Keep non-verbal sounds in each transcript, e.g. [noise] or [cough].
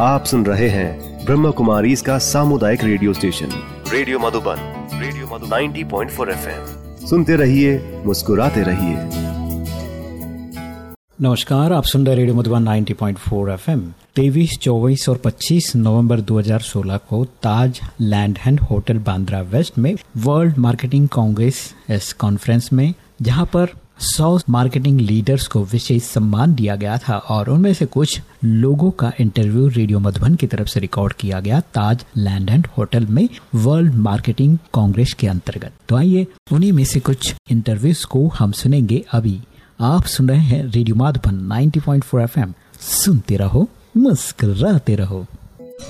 आप सुन रहे हैं ब्रह्म कुमारी इसका सामुदायिक radio station. Radio Madhuban radio Madhuban. 90.4 FM. सुनते रहिए मुस्कुराते रहिए। नमस्कार आप सुन रहे रेडियो मधुबन 90.4 एफएम। तेईस चौबीस और 25 नवंबर 2016 को Taj land end hotel Bandra west में वर्ल्ड मार्केटिंग कांग्रेस इस कॉन्फ्रेंस में जहाँ पर सौ मार्केटिंग लीडर्स को विशेष सम्मान दिया गया था और उनमें से कुछ लोगों का इंटरव्यू रेडियो मधुबन की तरफ़ से रिकॉर्ड किया गया ताज लैंड एंड होटल में वर्ल्ड मार्केटिंग कांग्रेस के अंतर्गत। तो आइए, उन्हीं में से कुछ इंटरव्यूज़ को हम सुनेंगे अभी। आप सुन रहे हैं रेडियो माधुबन 90.4 एफएम सुनते रहो, मुस्कुराते रहो।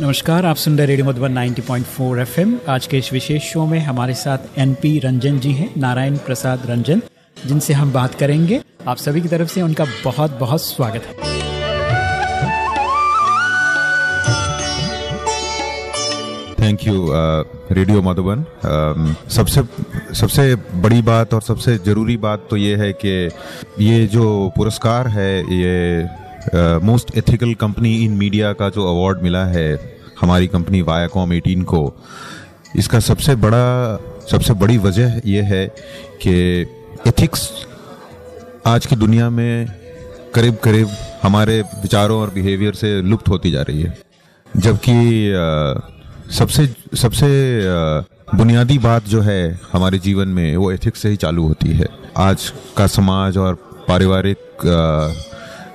नमस्कार, आप सुन रहे रेडियो मधुबन 90.4 एफएम आज के इस विशेष शो में हमारे साथ एनपी रंजन जी हैं, नारायण प्रसाद रंजन जिनसे हम बात करेंगे। आप सभी की तरफ़ से उनका बहुत बहुत स्वागत है। थैंक यू रेडियो मधुबन सबसे सबसे बड़ी बात और सबसे ज़रूरी बात तो ये है कि ये जो पुरस्कार है, ये most ethical company in media का जो अवार्ड मिला है, हमारी कंपनी वायाकॉम 18 को, इसका सबसे बड़ा, सबसे बड़ी वजह यह है कि एथिक्स आज की दुनिया में करीब करीब हमारे विचारों और बिहेवियर से लुप्त होती जा रही है। जबकि सबसे सबसे बुनियादी बात जो है हमारे जीवन में, वो एथिक्स से ही चालू होती है। आज का समाज और पारिवारिक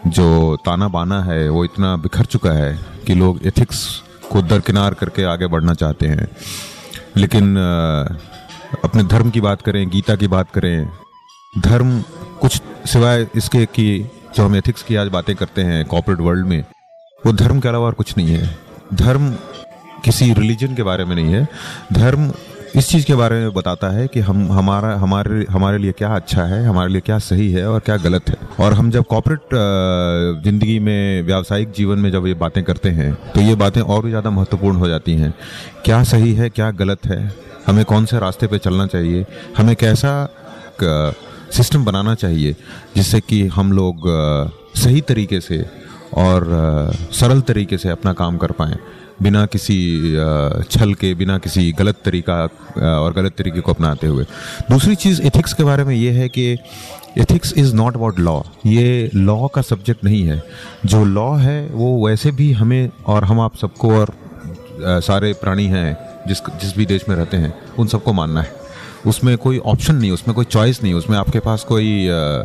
जो ताना बाना है, वो इतना बिखर चुका है कि लोग एथिक्स को दरकिनार करके आगे बढ़ना चाहते हैं। लेकिन अपने धर्म की बात करें, गीता की बात करें धर्म कुछ सिवाय इसके कि जो हम एथिक्स की आज बातें करते हैं कॉर्पोरेट वर्ल्ड में, वो धर्म के अलावा और कुछ नहीं है। धर्म किसी रिलीजन के बारे में नहीं है। धर्म इस चीज़ के बारे में बताता है कि हम, हमारा, हमारे हमारे लिए क्या अच्छा है, हमारे लिए क्या सही है और क्या गलत है। और हम जब कॉपरेट ज़िंदगी में, व्यावसायिक जीवन में जब ये बातें करते हैं तो ये बातें और भी ज़्यादा महत्वपूर्ण हो जाती हैं। क्या सही है, क्या गलत है? हमें कौन से रास्ते पर चलना चाहिए? हमें कैसा सिस्टम बनाना चाहिए, जिससे कि हम लोग सही तरीके से और सरल तरीके से अपना काम कर पाएँ। बिना किसी छल के, बिना किसी गलत तरीका और गलत तरीके को अपनाते हुए। दूसरी चीज़ एथिक्स के बारे में ये है कि ethics is not about law ये लॉ का सब्जेक्ट नहीं है। जो लॉ है, वो वैसे भी हमें और हम आप सबको और सारे प्राणी हैं, जिस जिस भी देश में रहते हैं, उन सबको मानना है। उसमें कोई ऑप्शन नहीं उसमें कोई चॉइस नहीं उसमें आपके पास कोई आ,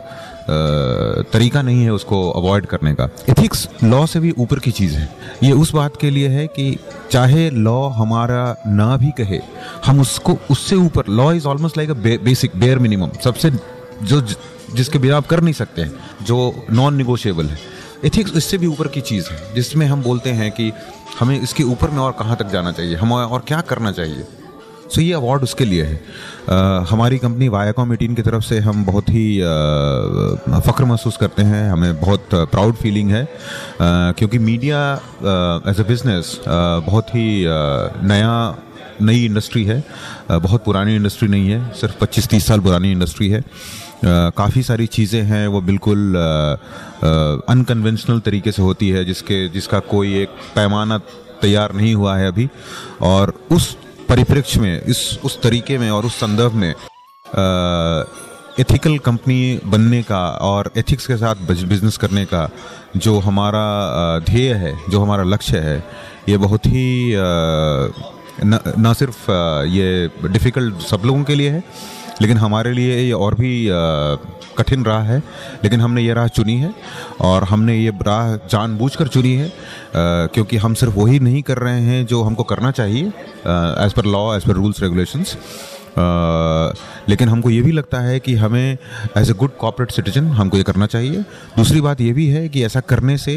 तरीका नहीं है उसको अवॉइड करने का। एथिक्स लॉ से भी ऊपर की चीज़ है। ये उस बात के लिए है कि चाहे लॉ हमारा ना भी कहे हम उसको उससे ऊपर law is almost like a basic bare minimum सबसे जो जिसके बिना आप कर नहीं सकते हैं जो नॉन निगोशिएबल है। एथिक्स इससे भी ऊपर की चीज़ है जिसमें हम बोलते हैं कि हमें इसके ऊपर में और कहाँ तक जाना चाहिए हमें और क्या करना चाहिए। सो ये अवार्ड उसके लिए है। आ, हमारी कंपनी वायाकॉम एटीन की तरफ़ से हम बहुत ही फ़ख्र महसूस करते हैं। हमें बहुत प्राउड फीलिंग है। आ, क्योंकि मीडिया एज ए बिज़नेस बहुत ही आ, नया नई इंडस्ट्री है। बहुत पुरानी इंडस्ट्री नहीं है। सिर्फ़ 25-30 साल पुरानी इंडस्ट्री है। काफ़ी सारी चीज़ें हैं। वो बिल्कुल अनकन्वेंशनल तरीके से होती है जिसके जिसका कोई एक पैमाना तैयार नहीं हुआ है अभी। और उस परिप्रेक्ष्य में इस उस तरीके में और उस संदर्भ में एथिकल कंपनी बनने का और एथिक्स के साथ बिज़नेस करने का जो हमारा ध्येय है जो हमारा लक्ष्य है ये बहुत ही न, सिर्फ़ ये डिफ़िकल्ट सब लोगों के लिए है लेकिन हमारे लिए ये और भी कठिन राह है। लेकिन हमने ये राह चुनी है और हमने ये राह जानबूझकर चुनी है क्योंकि हम सिर्फ़ वही नहीं कर रहे हैं जो हमको करना चाहिए as per law as per rules regulations लेकिन हमको ये भी लगता है कि हमें as a good corporate citizen हमको ये करना चाहिए। दूसरी बात ये भी है कि ऐसा करने से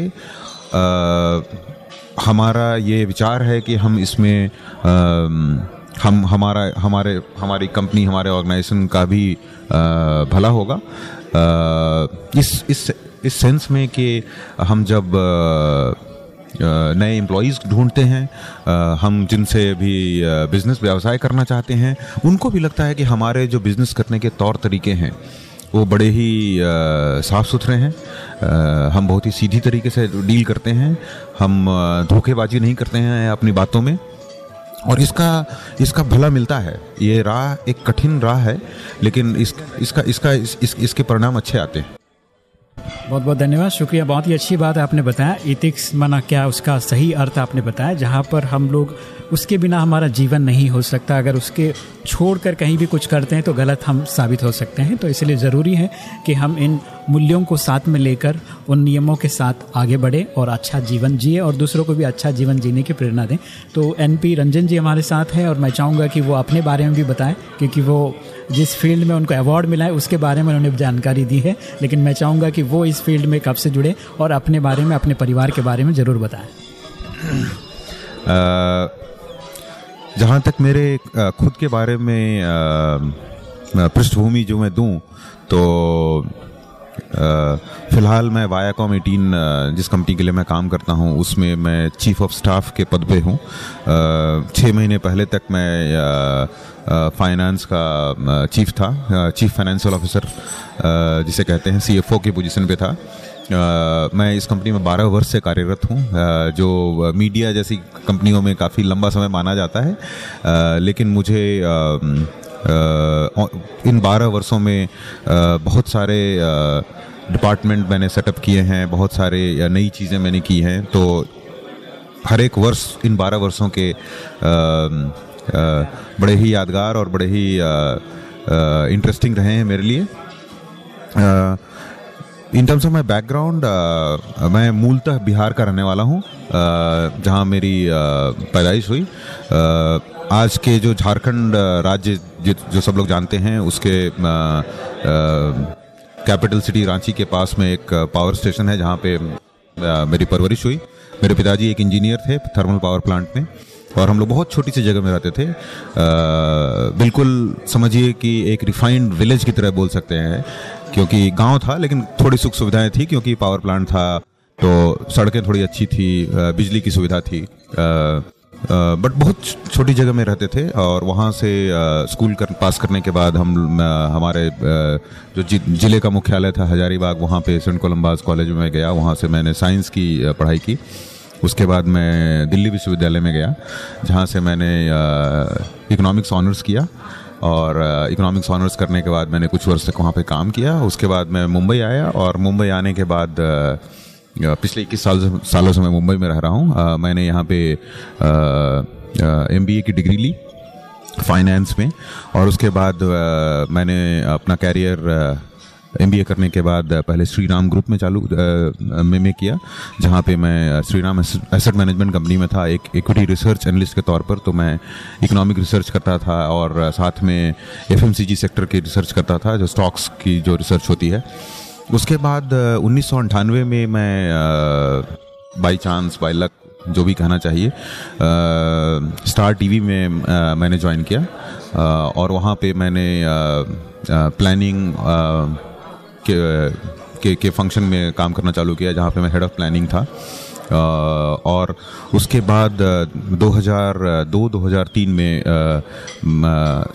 आ, हमारा ये विचार है कि हम इसमें आ, हम हमारा हमारे हमारी कंपनी हमारे ऑर्गेनाइजेशन का भी भला होगा। इस इस इस सेंस में कि हम जब नए एम्प्लॉयज़ ढूंढते हैं हम जिनसे भी बिज़नेस व्यवसाय करना चाहते हैं उनको भी लगता है कि हमारे जो बिज़नेस करने के तौर तरीके हैं वो बड़े ही साफ़ सुथरे हैं। आ, हम बहुत ही सीधी तरीके से डील करते हैं। हम धोखेबाजी नहीं करते हैं अपनी बातों में। और इसका इसका भला मिलता है। ये राह एक कठिन राह है लेकिन इस इसका इसका इस, इस, इसके परिणाम अच्छे आते हैं। बहुत बहुत धन्यवाद। शुक्रिया। बहुत ही अच्छी बात आपने बताया। इथिक्स माना क्या उसका सही अर्थ आपने बताया जहाँ पर हम लोग उसके बिना हमारा जीवन नहीं हो सकता। अगर उसके छोड़कर कहीं भी कुछ करते हैं तो गलत हम साबित हो सकते हैं। तो इसलिए ज़रूरी है कि हम इन मूल्यों को साथ में लेकर, उन नियमों के साथ आगे बढ़े और अच्छा जीवन जिए और दूसरों को भी अच्छा जीवन जीने की प्रेरणा दें। तो एन पी रंजन जी हमारे साथ हैं और मैं चाहूँगा कि वो अपने बारे में भी बताएँ, क्योंकि वो जिस फ़ील्ड में उनको अवार्ड मिला है, उसके बारे में उन्होंने जानकारी दी है, लेकिन मैं चाहूँगा कि वो इस फ़ील्ड में कब से जुड़े और अपने बारे में, अपने परिवार के बारे में ज़रूर बताएँ। [clears throat] जहाँ तक मेरे खुद के बारे में पृष्ठभूमि जो मैं दूँ तो फ़िलहाल मैं वायाकॉम 18 जिस कंपनी के लिए मैं काम करता हूँ उसमें मैं चीफ ऑफ़ स्टाफ के पद पे हूँ। छः महीने पहले तक मैं फाइनेंस का चीफ था। चीफ फाइनेंशियल ऑफिसर जिसे कहते हैं सीएफओ की पोजीशन पे था। Uh, मैं इस कंपनी में 12 वर्ष से कार्यरत हूँ। uh, जो मीडिया जैसी कंपनियों में काफ़ी लंबा समय माना जाता है। uh, लेकिन मुझे इन 12 वर्षों में बहुत सारे डिपार्टमेंट मैंने सेटअप किए हैं बहुत सारे नई चीज़ें मैंने की हैं तो हर एक वर्ष इन 12 वर्षों के बड़े ही यादगार और बड़े ही इंटरेस्टिंग रहे हैं मेरे लिए। In terms of my background मैं मूलतः बिहार का रहने वाला हूँ जहाँ मेरी पैदाइश हुई। uh, आज के जो झारखंड राज्य जो सब लोग जानते हैं उसके कैपिटल सिटी रांची के पास में एक पावर स्टेशन है जहाँ पे मेरी परवरिश हुई। मेरे पिताजी एक इंजीनियर थे थर्मल पावर प्लांट में और हम लोग बहुत छोटी सी जगह में रहते थे। आ, बिल्कुल समझिए कि एक रिफाइंड विलेज की तरह बोल सकते हैं क्योंकि गाँव था लेकिन थोड़ी सुख सुविधाएँ थी क्योंकि पावर प्लांट था तो सड़कें थोड़ी अच्छी थी बिजली की सुविधा थी बट बहुत छोटी जगह में रहते थे और वहाँ से स्कूल कर, पास करने के बाद हम हमारे जो ज़िले का मुख्यालय था हजारीबाग वहाँ पे सेंट कोलम्बाज कॉलेज में गया। वहाँ से मैंने साइंस की पढ़ाई की। उसके बाद मैं दिल्ली विश्वविद्यालय में गया जहाँ से मैंने इकोनॉमिक्स ऑनर्स किया और इकोनॉमिक्स ऑनर्स करने के बाद मैंने कुछ वर्ष तक वहाँ पे काम किया। उसके बाद मैं मुंबई आया और मुंबई आने के बाद पिछले इक्कीस साल सालों से मैं मुंबई में रह रहा हूँ। मैंने यहाँ पे एमबीए की डिग्री ली फाइनेंस में। और उसके बाद आ, मैंने अपना कैरियर MBA करने के बाद पहले श्री राम ग्रुप में चालू में, में किया जहाँ पे मैं Shri Ram asset management company में था। एक इक्विटी रिसर्च एनालिस्ट के तौर पर तो मैं इकोनॉमिक रिसर्च करता था और साथ में एफएमसीजी सेक्टर की रिसर्च करता था जो स्टॉक्स की जो रिसर्च होती है। उसके बाद उन्नीस सौ अठानवे में मैं बाई चांस बाई लक जो भी कहना चाहिए आ, स्टार टीवी में आ, मैंने ज्वाइन किया आ, और वहाँ पे मैंने आ, आ, प्लानिंग आ, के के, के फ़ंक्शन में काम करना चालू किया जहाँ पे मैं हेड ऑफ़ प्लानिंग था आ, और उसके बाद 2002-2003 में आ,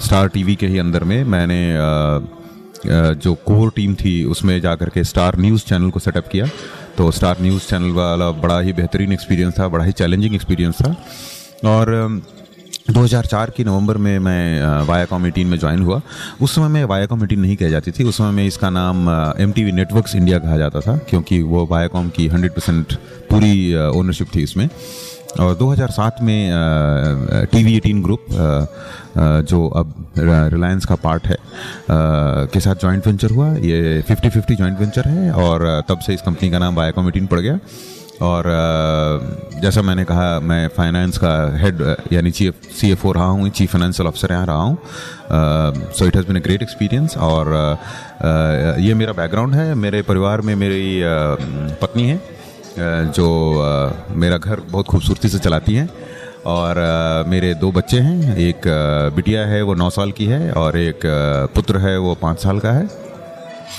स्टार टीवी के ही अंदर में मैंने जो कोर टीम थी, उसमें जा कर के स्टार न्यूज़ चैनल को सेटअप किया। तो स्टार न्यूज़ चैनल वाला बड़ा ही बेहतरीन एक्सपीरियंस था, बड़ा ही चैलेंजिंग एक्सपीरियंस था। और 2004 की नवंबर में मैं वाया कॉमिटीन में ज्वाइन हुआ। उस समय में वाया कॉमिटीन नहीं कही जाती थी। उस समय में इसका नाम एम टी नेटवर्क्स इंडिया कहा जाता था, क्योंकि वो वायाकॉम की 100 परसेंट पूरी ओनरशिप थी इसमें। और 2007 में टी वी एटीन ग्रुप जो अब रिलायंस का पार्ट है के साथ जॉइंट वेंचर हुआ। ये 50-50 जॉइंट वेंचर है और तब से इस कंपनी का नाम वायाकॉम एटीन पड़ गया। और जैसा मैंने कहा, मैं फाइनेंस का हेड यानी चीफ सी एफ़ ओ रहा हूँ चीफ फाइनेंशियल ऑफिसर यहाँ रहा हूँ। So it has been a great experience और ये मेरा बैकग्राउंड है। मेरे परिवार में मेरी पत्नी है। जो मेरा घर बहुत खूबसूरती से चलाती हैं और मेरे दो बच्चे हैं। एक बिटिया है वो नौ साल की है और एक पुत्र है वो पाँच साल का है।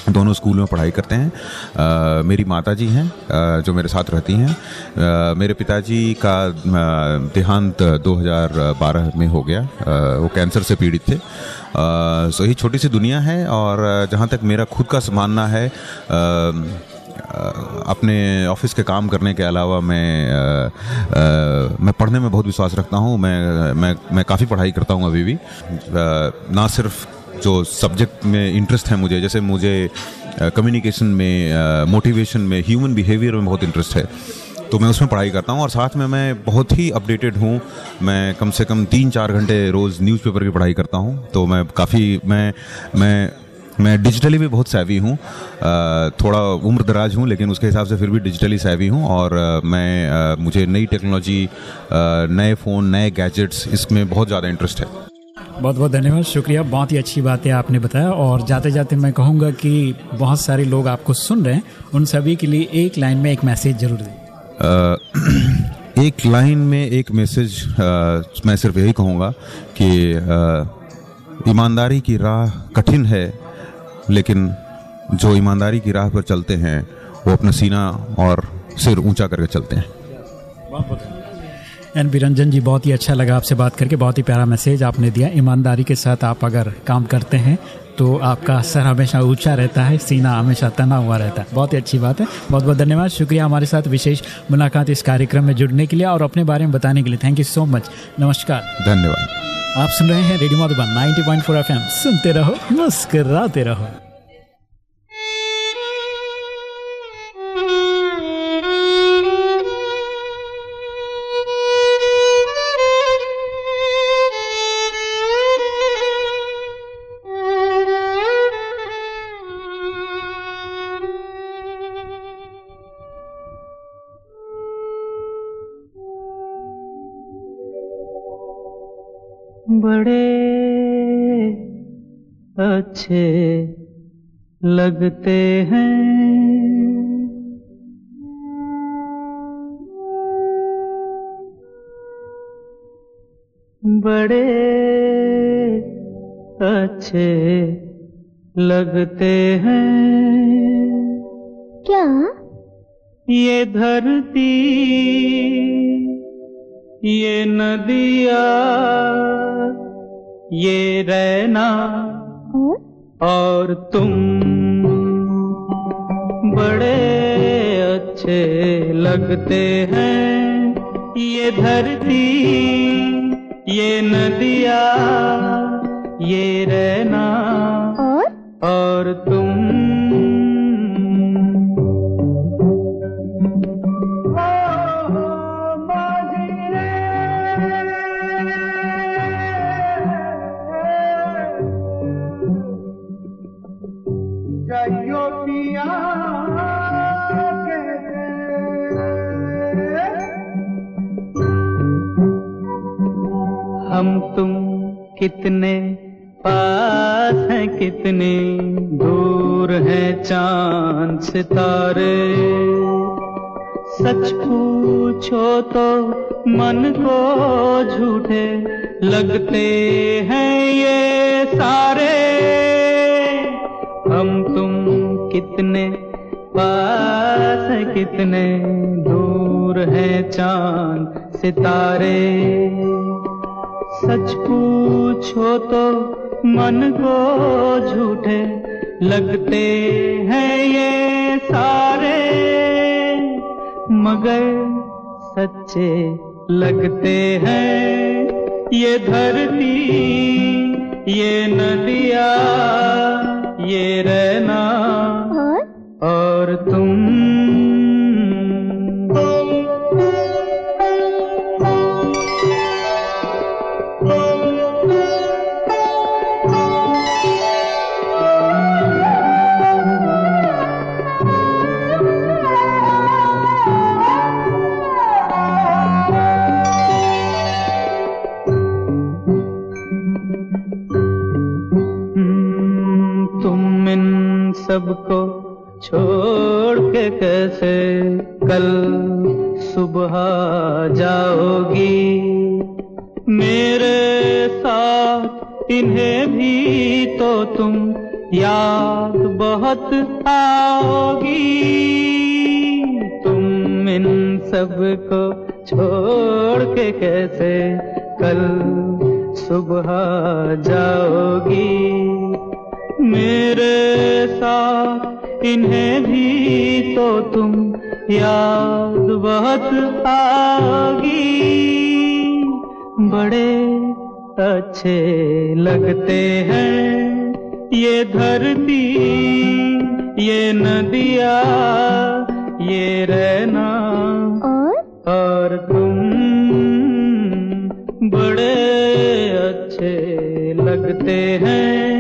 दोनों स्कूल में पढ़ाई करते हैं। आ, मेरी माता जी हैं आ, जो मेरे साथ रहती हैं। आ, मेरे पिताजी का देहांत 2012 में हो गया। आ, वो कैंसर से पीड़ित थे। सो ये छोटी सी दुनिया है और जहाँ तक मेरा खुद का मानना है आ, अपने ऑफ़िस के काम करने के अलावा मैं आ, मैं पढ़ने में बहुत विश्वास रखता हूँ। मैं मैं मैं काफ़ी पढ़ाई करता हूँ अभी भी। आ, ना सिर्फ़ जो सब्जेक्ट में इंटरेस्ट है मुझे जैसे मुझे कम्युनिकेशन में मोटिवेशन में ह्यूमन बिहेवियर में बहुत इंटरेस्ट है। तो मैं उसमें पढ़ाई करता हूँ और साथ में मैं बहुत ही अपडेटेड हूँ। मैं कम से कम तीन चार घंटे रोज़ न्यूज़पेपर की पढ़ाई करता हूँ। तो मैं काफ़ी मैं मैं मैं डिजिटली भी बहुत सैवी हूँ। थोड़ा उम्र दराज हूँ लेकिन उसके हिसाब से फिर भी डिजिटली सैवी हूँ और मैं मुझे नई टेक्नोलॉजी नए फ़ोन नए गैजेट्स इसमें बहुत ज़्यादा इंटरेस्ट है। बहुत बहुत धन्यवाद शुक्रिया बहुत ही अच्छी बात है आपने बताया और जाते जाते मैं कहूँगा कि बहुत सारे लोग आपको सुन रहे हैं। उन सभी के लिए एक लाइन में एक मैसेज ज़रूर दें। [clears throat] एक लाइन में एक मैसेज मैं सिर्फ़ यही कहूँगा कि ईमानदारी की राह कठिन है लेकिन जो ईमानदारी की राह पर चलते हैं वो अपना सीना और सिर ऊँचा करके चलते हैं। बहुत बहुत एन बिरंजन जी बहुत ही अच्छा लगा आपसे बात करके बहुत ही प्यारा मैसेज आपने दिया। ईमानदारी के साथ आप अगर काम करते हैं तो आपका सर हमेशा ऊँचा रहता है सीना हमेशा तना हुआ रहता है। बहुत ही अच्छी बात है। बहुत बहुत धन्यवाद। शुक्रिया हमारे साथ विशेष मुलाकात इस कार्यक्रम में जुड़ने के लिए और अपने बारे में बताने के लिए। थैंक यू सो मच नमस्कार। धन्यवाद। आप सुन रहे हैं रेडियो मधुबन 90.4 एफएम। सुनते रहो मुस्कराते रहो। अच्छे लगते हैं। बड़े अच्छे लगते हैं। क्या? ये धरती ये नदिया ये रहना और? तुम बड़े अच्छे लगते हैं। ये धरती ये नदिया ये रहना और, और तुम कितने दूर हैं चाँद सितारे। सच पूछो तो मन को झूठे लगते हैं ये सारे। हम तुम कितने, पास कितने दूर हैं चाँद सितारे। सच पूछो तो मन को झूठे लगते हैं ये सारे, मगर सच्चे लगते हैं। ये धरती, ये नदिया, ये रहना इन्हें भी तो तुम याद बहुत आओगी। तुम इन सबको छोड़ के कैसे कल सुबह जाओगी? मेरे साथ इन्हें भी तो तुम याद बहुत आओगी। बड़े अच्छे लगते हैं। ये धरती ये नदिया ये रहना और? और तुम बड़े अच्छे लगते हैं।